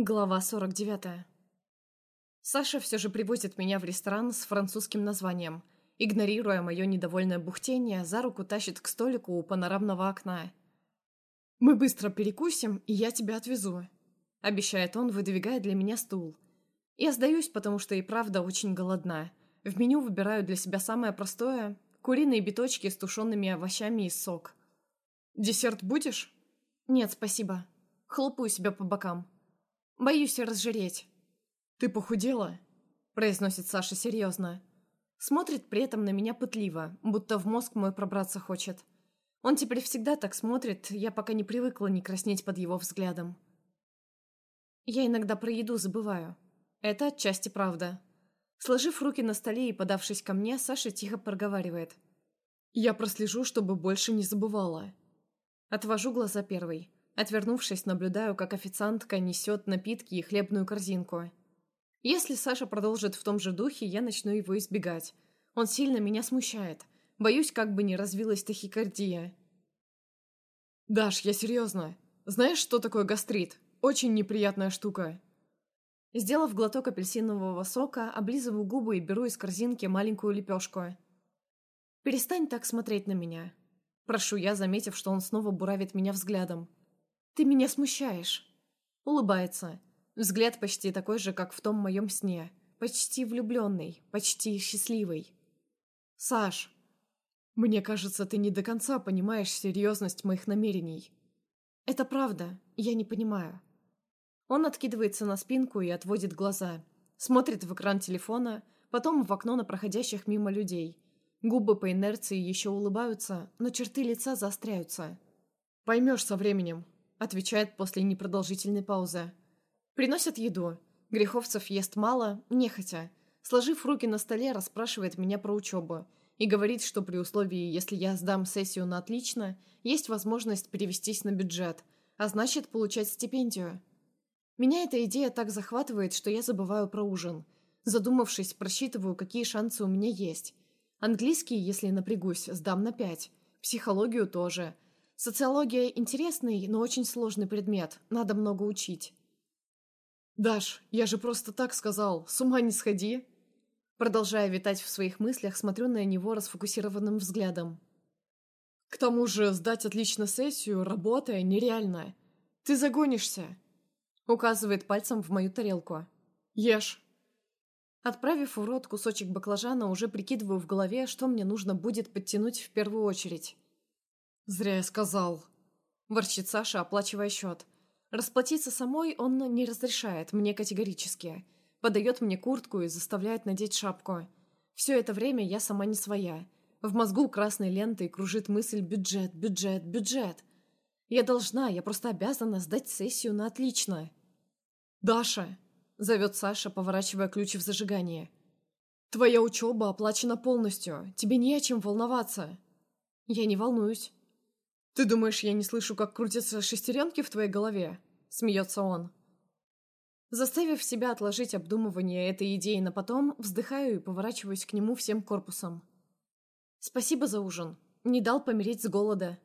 Глава 49. Саша все же привозит меня в ресторан с французским названием. Игнорируя мое недовольное бухтение, за руку тащит к столику у панорамного окна. «Мы быстро перекусим, и я тебя отвезу», — обещает он, выдвигая для меня стул. Я сдаюсь, потому что и правда очень голодна. В меню выбираю для себя самое простое — куриные биточки с тушеными овощами и сок. «Десерт будешь?» «Нет, спасибо. Хлопаю себя по бокам». Боюсь разжиреть». «Ты похудела?» – произносит Саша серьезно. Смотрит при этом на меня пытливо, будто в мозг мой пробраться хочет. Он теперь всегда так смотрит, я пока не привыкла не краснеть под его взглядом. Я иногда про еду забываю. Это отчасти правда. Сложив руки на столе и подавшись ко мне, Саша тихо проговаривает. «Я прослежу, чтобы больше не забывала». Отвожу глаза первой. Отвернувшись, наблюдаю, как официантка несет напитки и хлебную корзинку. Если Саша продолжит в том же духе, я начну его избегать. Он сильно меня смущает. Боюсь, как бы не развилась тахикардия. «Даш, я серьезно. Знаешь, что такое гастрит? Очень неприятная штука». Сделав глоток апельсинового сока, облизываю губы и беру из корзинки маленькую лепешку. «Перестань так смотреть на меня». Прошу я, заметив, что он снова буравит меня взглядом. «Ты меня смущаешь!» Улыбается. Взгляд почти такой же, как в том моем сне. Почти влюбленный, почти счастливый. «Саш, мне кажется, ты не до конца понимаешь серьезность моих намерений». «Это правда, я не понимаю». Он откидывается на спинку и отводит глаза. Смотрит в экран телефона, потом в окно на проходящих мимо людей. Губы по инерции еще улыбаются, но черты лица заостряются. «Поймешь со временем», отвечает после непродолжительной паузы. Приносят еду. Греховцев ест мало, нехотя. Сложив руки на столе, расспрашивает меня про учебу. И говорит, что при условии, если я сдам сессию на отлично, есть возможность перевестись на бюджет, а значит получать стипендию. Меня эта идея так захватывает, что я забываю про ужин. Задумавшись, просчитываю, какие шансы у меня есть. Английский, если напрягусь, сдам на пять. Психологию тоже – Социология интересный, но очень сложный предмет. Надо много учить. «Даш, я же просто так сказал. С ума не сходи!» Продолжая витать в своих мыслях, смотрю на него расфокусированным взглядом. «К тому же сдать отлично сессию, работая, нереально. Ты загонишься!» Указывает пальцем в мою тарелку. «Ешь!» Отправив в рот кусочек баклажана, уже прикидываю в голове, что мне нужно будет подтянуть в первую очередь. «Зря я сказал», – ворчит Саша, оплачивая счет. Расплатиться самой он не разрешает, мне категорически. Подает мне куртку и заставляет надеть шапку. Все это время я сама не своя. В мозгу красной лентой кружит мысль «бюджет, бюджет, бюджет». Я должна, я просто обязана сдать сессию на отлично. «Даша!» – зовет Саша, поворачивая ключ в зажигание. «Твоя учеба оплачена полностью. Тебе не о чем волноваться». «Я не волнуюсь». «Ты думаешь, я не слышу, как крутятся шестеренки в твоей голове?» – смеется он. Заставив себя отложить обдумывание этой идеи на потом, вздыхаю и поворачиваюсь к нему всем корпусом. «Спасибо за ужин. Не дал помереть с голода».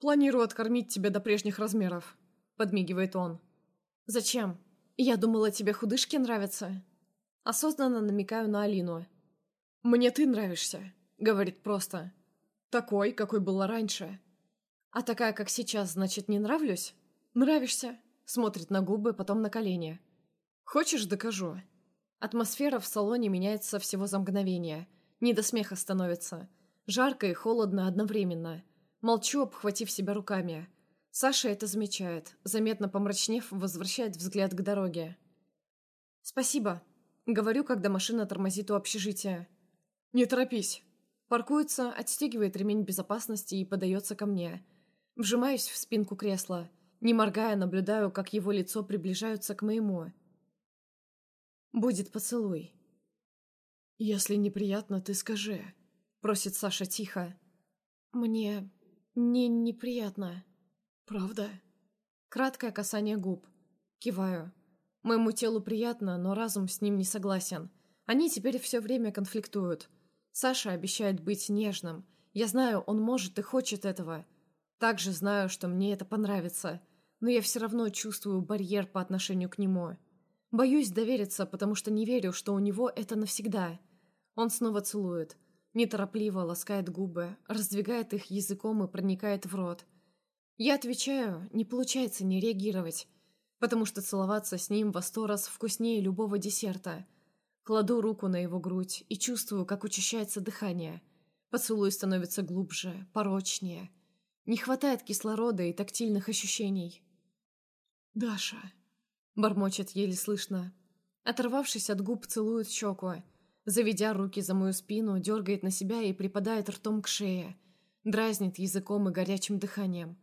«Планирую откормить тебя до прежних размеров», – подмигивает он. «Зачем? Я думала, тебе худышки нравятся». Осознанно намекаю на Алину. «Мне ты нравишься», — говорит просто. «Такой, какой была раньше. «А такая, как сейчас, значит, не нравлюсь?» «Нравишься», — смотрит на губы, потом на колени. «Хочешь, докажу?» Атмосфера в салоне меняется всего за мгновение. Не до смеха становится. Жарко и холодно одновременно. Молчу, обхватив себя руками. Саша это замечает. Заметно помрачнев, возвращает взгляд к дороге. «Спасибо», — говорю, когда машина тормозит у общежития. «Не торопись». Паркуется, отстегивает ремень безопасности и подается ко мне. Вжимаюсь в спинку кресла. Не моргая, наблюдаю, как его лицо приближается к моему. «Будет поцелуй». «Если неприятно, ты скажи», — просит Саша тихо. «Мне... не неприятно». «Правда?» Краткое касание губ. Киваю. Моему телу приятно, но разум с ним не согласен. Они теперь все время конфликтуют. Саша обещает быть нежным. Я знаю, он может и хочет этого. Также знаю, что мне это понравится. но я все равно чувствую барьер по отношению к нему. Боюсь довериться, потому что не верю, что у него это навсегда. Он снова целует. Неторопливо ласкает губы, раздвигает их языком и проникает в рот. Я отвечаю, не получается не реагировать, потому что целоваться с ним во сто раз вкуснее любого десерта. Кладу руку на его грудь и чувствую, как учащается дыхание. Поцелуй становится глубже, порочнее. Не хватает кислорода и тактильных ощущений. «Даша», — бормочет еле слышно. Оторвавшись от губ, целует щеку. Заведя руки за мою спину, дергает на себя и припадает ртом к шее. Дразнит языком и горячим дыханием.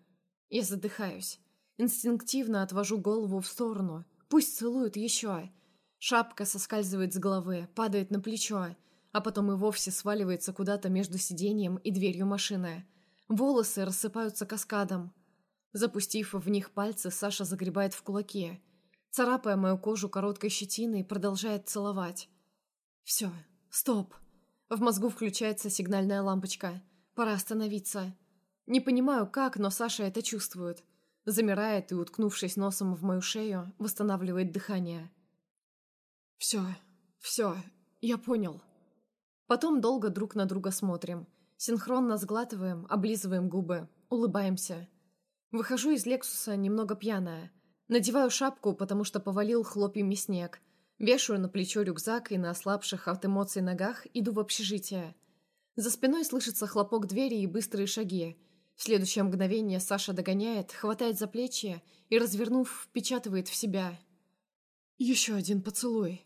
Я задыхаюсь. Инстинктивно отвожу голову в сторону. Пусть целует еще. Шапка соскальзывает с головы, падает на плечо, а потом и вовсе сваливается куда-то между сиденьем и дверью машины. Волосы рассыпаются каскадом. Запустив в них пальцы, Саша загребает в кулаки. Царапая мою кожу короткой щетиной, продолжает целовать. Все, стоп. В мозгу включается сигнальная лампочка. Пора остановиться. Не понимаю, как, но Саша это чувствует. Замирает и, уткнувшись носом в мою шею, восстанавливает дыхание. Все, все, я понял. Потом долго друг на друга смотрим. Синхронно сглатываем, облизываем губы, улыбаемся. Выхожу из Лексуса немного пьяная. Надеваю шапку, потому что повалил хлопьями снег. Вешаю на плечо рюкзак и на ослабших от эмоций ногах иду в общежитие. За спиной слышится хлопок двери и быстрые шаги. В следующее мгновение Саша догоняет, хватает за плечи и, развернув, впечатывает в себя. «Еще один поцелуй».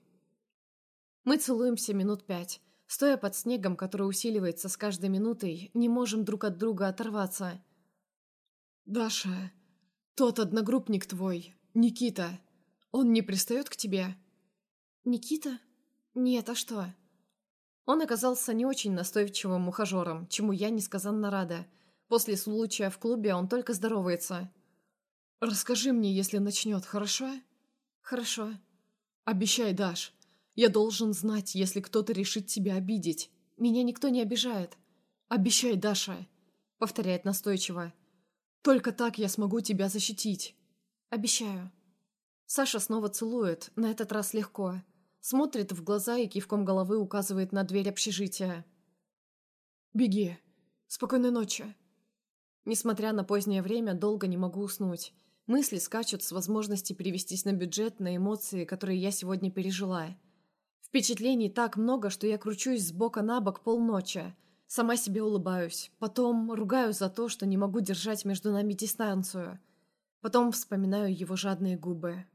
Мы целуемся минут пять. Стоя под снегом, который усиливается с каждой минутой, не можем друг от друга оторваться. «Даша, тот одногруппник твой, Никита, он не пристает к тебе?» «Никита? Нет, а что?» Он оказался не очень настойчивым ухажером, чему я несказанно рада. После случая в клубе он только здоровается. «Расскажи мне, если начнет, хорошо?» «Хорошо». «Обещай, Даш. Я должен знать, если кто-то решит тебя обидеть. Меня никто не обижает». «Обещай, Даша», — повторяет настойчиво. Только так я смогу тебя защитить. Обещаю. Саша снова целует, на этот раз легко. Смотрит в глаза и кивком головы указывает на дверь общежития. «Беги. Спокойной ночи». Несмотря на позднее время, долго не могу уснуть. Мысли скачут с возможности перевестись на бюджет, на эмоции, которые я сегодня пережила. Впечатлений так много, что я кручусь с бока на бок полночи. Сама себе улыбаюсь. Потом ругаю за то, что не могу держать между нами дистанцию. Потом вспоминаю его жадные губы.